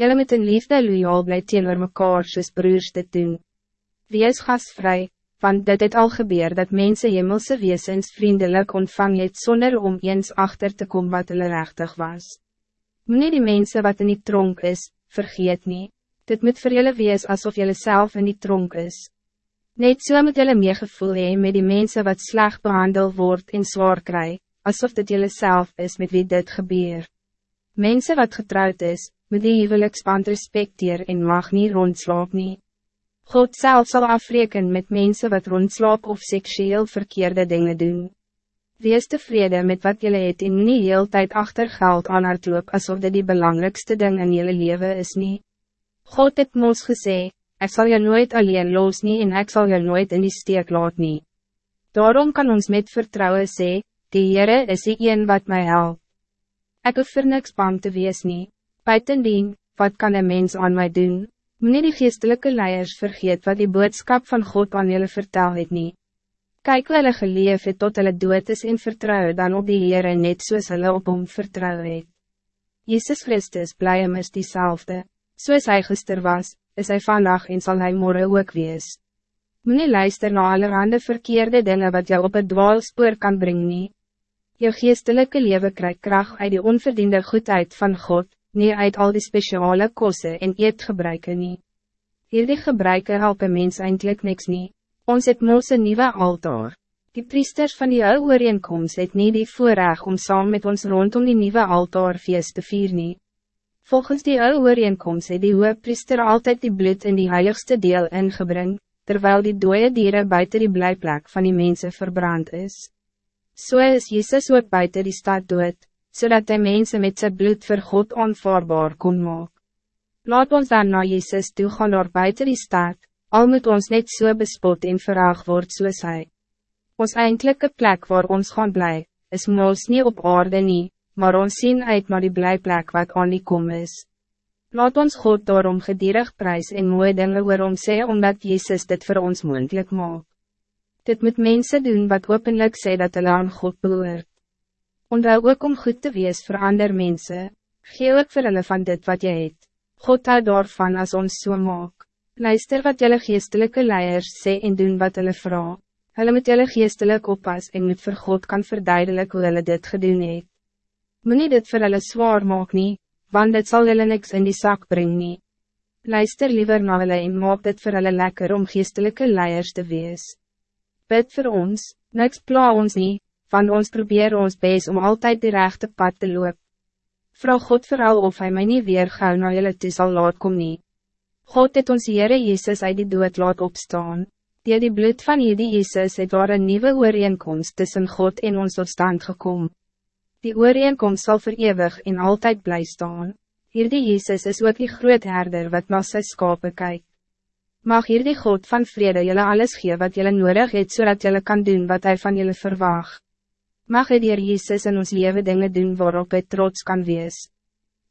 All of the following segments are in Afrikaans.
Jelle met een liefde loyaal bly teenoor mekaar soos broers dit doen. Wees gasvrij, want dit het al gebeur dat mensen hemelse wezens vriendelijk ontvang het sonder om eens achter te komen wat hulle rechtig was. Meneer die mensen wat in die tronk is, vergeet niet. Dit moet vir julle wees alsof julle zelf in die tronk is. Net so moet julle meegevoel hee met die mensen wat slecht behandeld wordt en zwaar kry, alsof dit julle zelf is met wie dit gebeur. Mensen wat getrouwd is, moet die huweliksband respecteer en mag niet rondslaap nie. God zelf zal afrekenen met mensen wat rondslaap of seksueel verkeerde dingen doen. Wees tevreden met wat jullie het en nie heel tijd achter geld aan haar loop asof dit die belangrijkste ding in jullie leven is niet. God het ons gesê, ik zal je nooit alleen los nie en ik zal je nooit in die steek laat nie. Daarom kan ons met vertrouwen sê, die Heere is die een wat mij helpt. Ik hoef vir niks bang te wees nie. Buitendien, wat kan een mens aan mij doen? Meneer die geestelijke leiders vergeet wat die boodschap van God aan jullie vertel het nie. Kijk hoe hulle geleef het tot hulle dood is en vertrouw dan op die Heere net soos hulle op hom vertrouw het. Jezus Christus bly hem is diezelfde. Soos hy gister was, is hij vandaag en zal hij morgen ook wees. Meneer luister na allerhande verkeerde dingen wat jou op het dwaalspoor kan brengen. nie. Jou geestelijke leven krijgt kracht uit die onverdiende goedheid van God, niet uit al die speciale kosten en eetgebruiken nie. Hierdie gebruiken helpen mens eindelijk niks nie. Ons het mos een nieuwe altaar. Die priesters van die oude ooreenkomst het nie die voorrecht om saam met ons rondom die nieuwe altaar feest te vier nie. Volgens die oude ooreenkomst het die hoge priester altijd die bloed in die heiligste deel ingebring, terwijl die dode dieren buiten die blijplek van die mensen verbrand is. Zo so is Jezus ook buiten die stad dood, zodat hij mensen met zijn bloed voor God onvaarbaar kon maken. Laat ons dan naar Jezus toe gaan naar buiten die stad, al moet ons net so bespot en verraag word soos hy. Ons eindelijke plek waar ons gaan bly, is moos niet op aarde nie, maar ons zien uit naar die blijplek wat aan die kom is. Laat ons God daarom gedierig prijs en mooie dinge oor om sê, omdat Jezus dit voor ons moendlik maak. Dit moet mensen doen wat openlijk sê dat hulle aan God behoort. Onthou ook om goed te wees voor ander mensen. Gee ook vir hulle van dit wat je het. God hou daarvan as ons so maak. Luister wat jelle geestelijke leiders sê en doen wat hulle vraag. Hulle moet jelle geestelik oppas en moet vir God kan verduidelik hoe hulle dit gedoen het. Moe dit vir hulle zwaar maak nie, want dit zal hulle niks in die zak brengen. nie. Luister liever na hulle en maak dit vir hulle lekker om geestelijke leiders te wees. Bid voor ons, niks pla ons niet van ons probeer ons best om altijd de rechte pad te loop. Vrouw God vooral of hij mij niet weer gauw naar jullie toe zal laat kom nie. God het ons Heere Jezus uit die dood laat opstaan. Die die bloed van die Jezus het waar een nieuwe ooreenkomst tussen God en ons tot stand gekomen. Die ooreenkomst zal verewig en altijd blij staan. Hier die Jezus is ook die groot herder wat na sy skape kyk. Mag hier die God van vrede jullie alles gee wat jullie nodig het zodat jullie kan doen wat hij van jullie verwacht. Mag het dier Jezus in ons leven dingen doen waarop hij trots kan wees.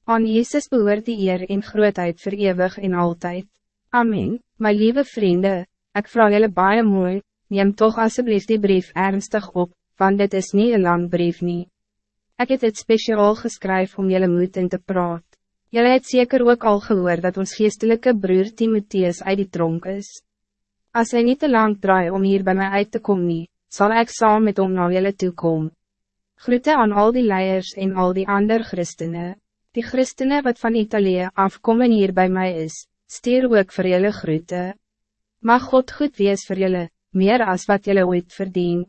Aan Jezus behoort die eer en grootheid voor eeuwig en altijd. Amen, mijn lieve vrienden, ik vraag jullie baie mooi, neem toch alsjeblieft die brief ernstig op, want dit is niet een lang brief nie. Ik heb het speciaal geschreven om jullie moed in te praat. Jullie het zeker ook al gehoord dat ons geestelijke broer Timotheus uit die tronk is. Als hij niet te lang draai om hier bij mij uit te komen zal ik saam met hom na julle toekom. Groete aan al die leiers en al die ander christenen. Die christenen wat van Italië afkomen hier bij mij is, stuur ook voor julle groete. Mag God goed wees voor julle, meer als wat julle ooit verdient.